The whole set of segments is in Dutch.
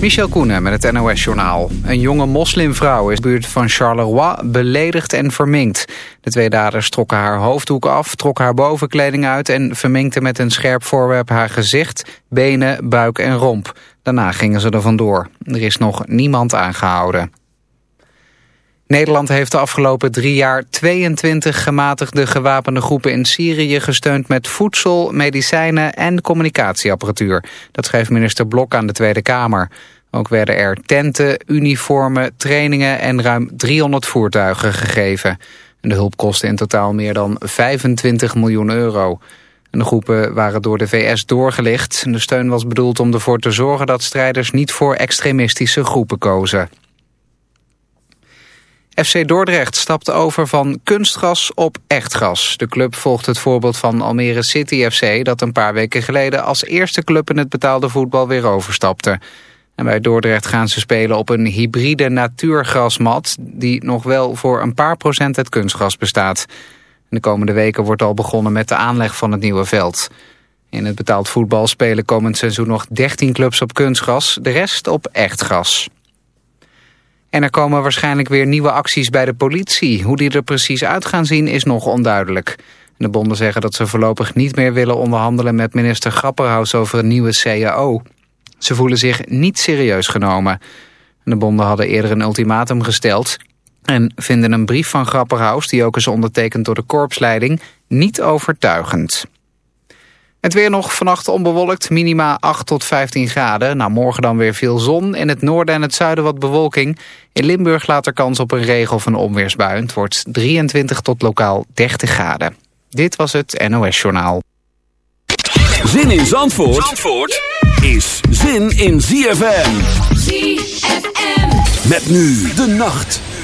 Michel Koenen met het NOS-journaal. Een jonge moslimvrouw is in de buurt van Charleroi beledigd en verminkt. De twee daders trokken haar hoofddoek af, trokken haar bovenkleding uit... en verminkten met een scherp voorwerp haar gezicht, benen, buik en romp. Daarna gingen ze er vandoor. Er is nog niemand aangehouden. Nederland heeft de afgelopen drie jaar 22 gematigde gewapende groepen in Syrië gesteund met voedsel, medicijnen en communicatieapparatuur. Dat schreef minister Blok aan de Tweede Kamer. Ook werden er tenten, uniformen, trainingen en ruim 300 voertuigen gegeven. de hulp kostte in totaal meer dan 25 miljoen euro. de groepen waren door de VS doorgelicht. De steun was bedoeld om ervoor te zorgen dat strijders niet voor extremistische groepen kozen. FC Dordrecht stapt over van kunstgras op echt gas. De club volgt het voorbeeld van Almere City FC... dat een paar weken geleden als eerste club in het betaalde voetbal weer overstapte. En bij Dordrecht gaan ze spelen op een hybride natuurgrasmat... die nog wel voor een paar procent het kunstgras bestaat. De komende weken wordt al begonnen met de aanleg van het nieuwe veld. In het betaald voetbal spelen komend seizoen nog 13 clubs op kunstgras... de rest op echt gas. En er komen waarschijnlijk weer nieuwe acties bij de politie. Hoe die er precies uit gaan zien is nog onduidelijk. De bonden zeggen dat ze voorlopig niet meer willen onderhandelen met minister Grapperhaus over een nieuwe CAO. Ze voelen zich niet serieus genomen. De bonden hadden eerder een ultimatum gesteld en vinden een brief van Grapperhaus, die ook is ondertekend door de korpsleiding, niet overtuigend. Het weer nog vannacht onbewolkt, minima 8 tot 15 graden. Nou, morgen dan weer veel zon. In het noorden en het zuiden wat bewolking. In Limburg later kans op een regen of een onweersbui. Het wordt 23 tot lokaal 30 graden. Dit was het NOS Journaal. Zin in Zandvoort, Zandvoort is zin in ZFM. ZFM. Met nu de nacht.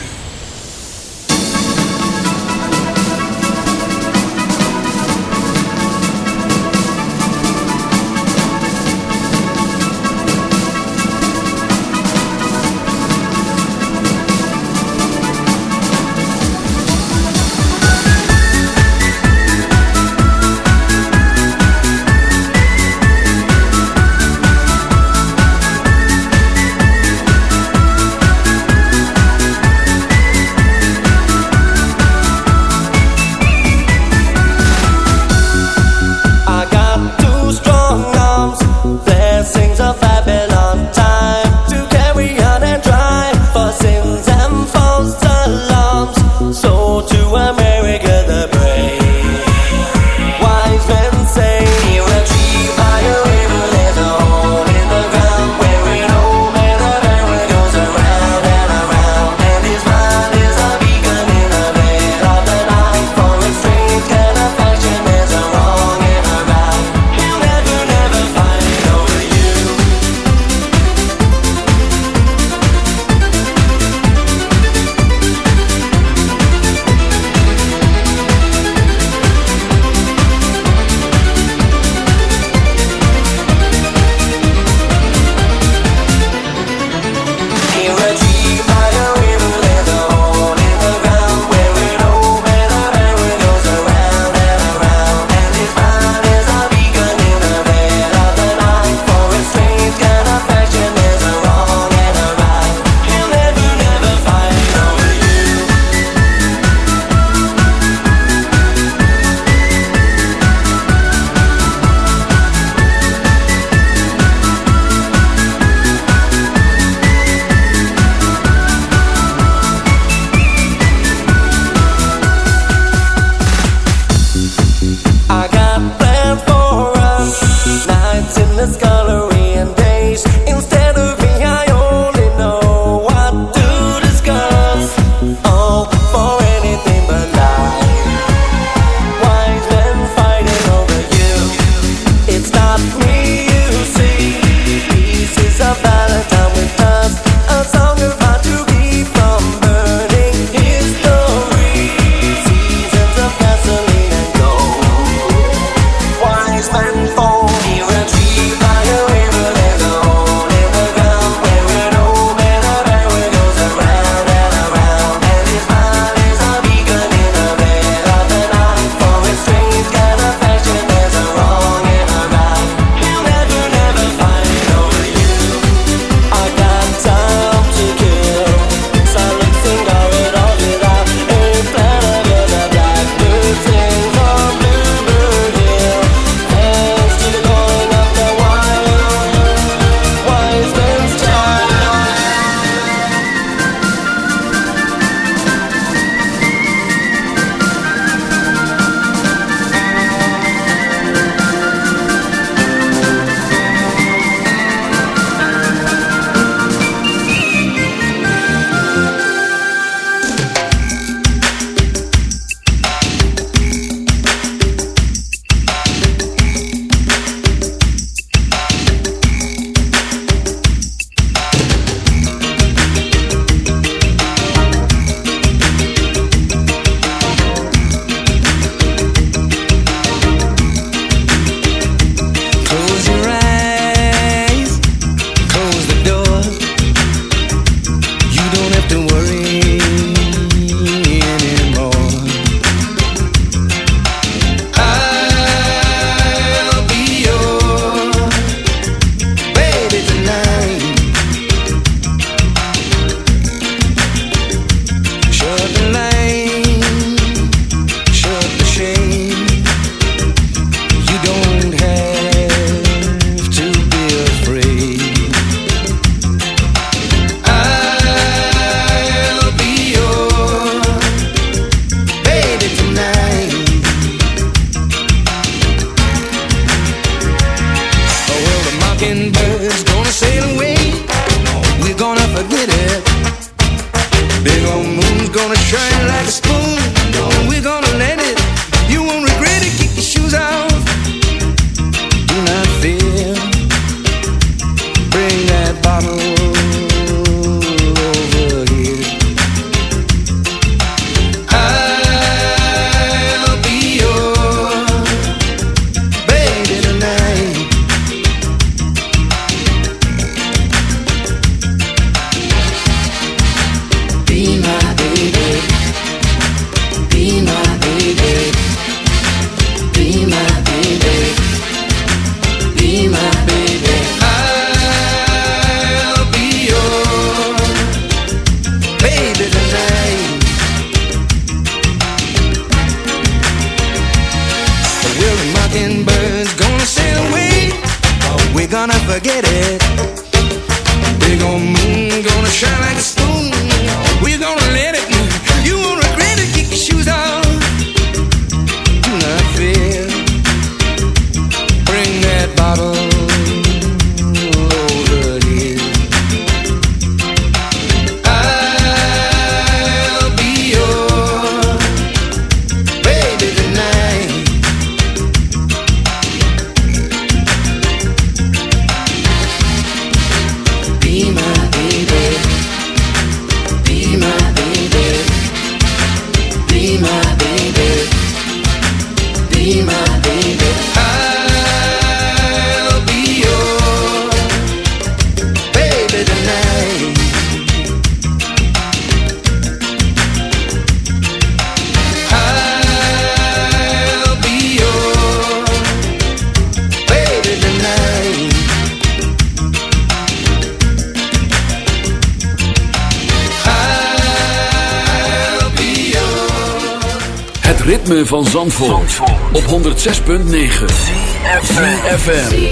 Forget. 106.9 CFFM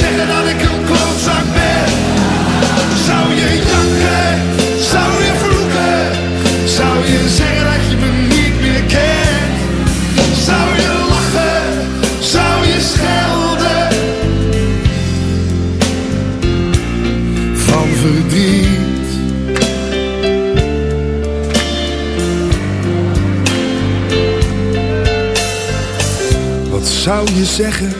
Zeggen dat ik een klootzak ben? Zou je janken? Zou je vloeken? Zou je zeggen dat je me niet meer kent? Zou je lachen? Zou je schelden? Van verdriet Wat zou je zeggen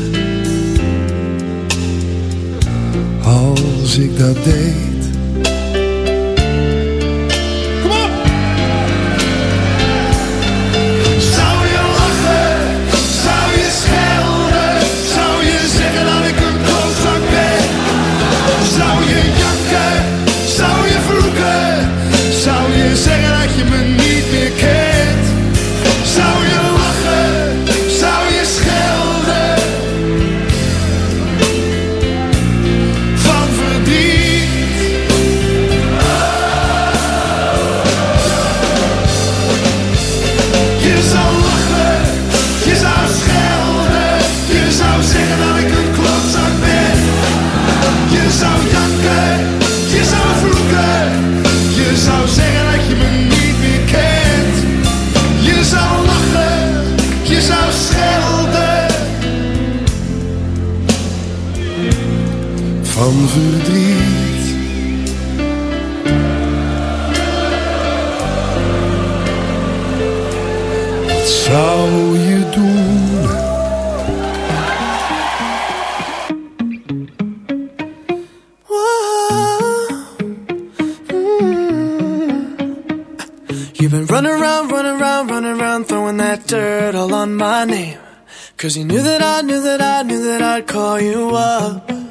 als ik dat deed? Verdriet. Wat zou je doen? You've been running around, running around, running around, throwing that dirt all on my name. Cause you knew that I knew that I knew that I'd call you up.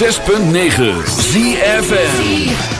106.9 ZFM.